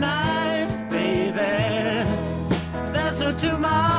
night, tonight, baby. There's no tomorrow.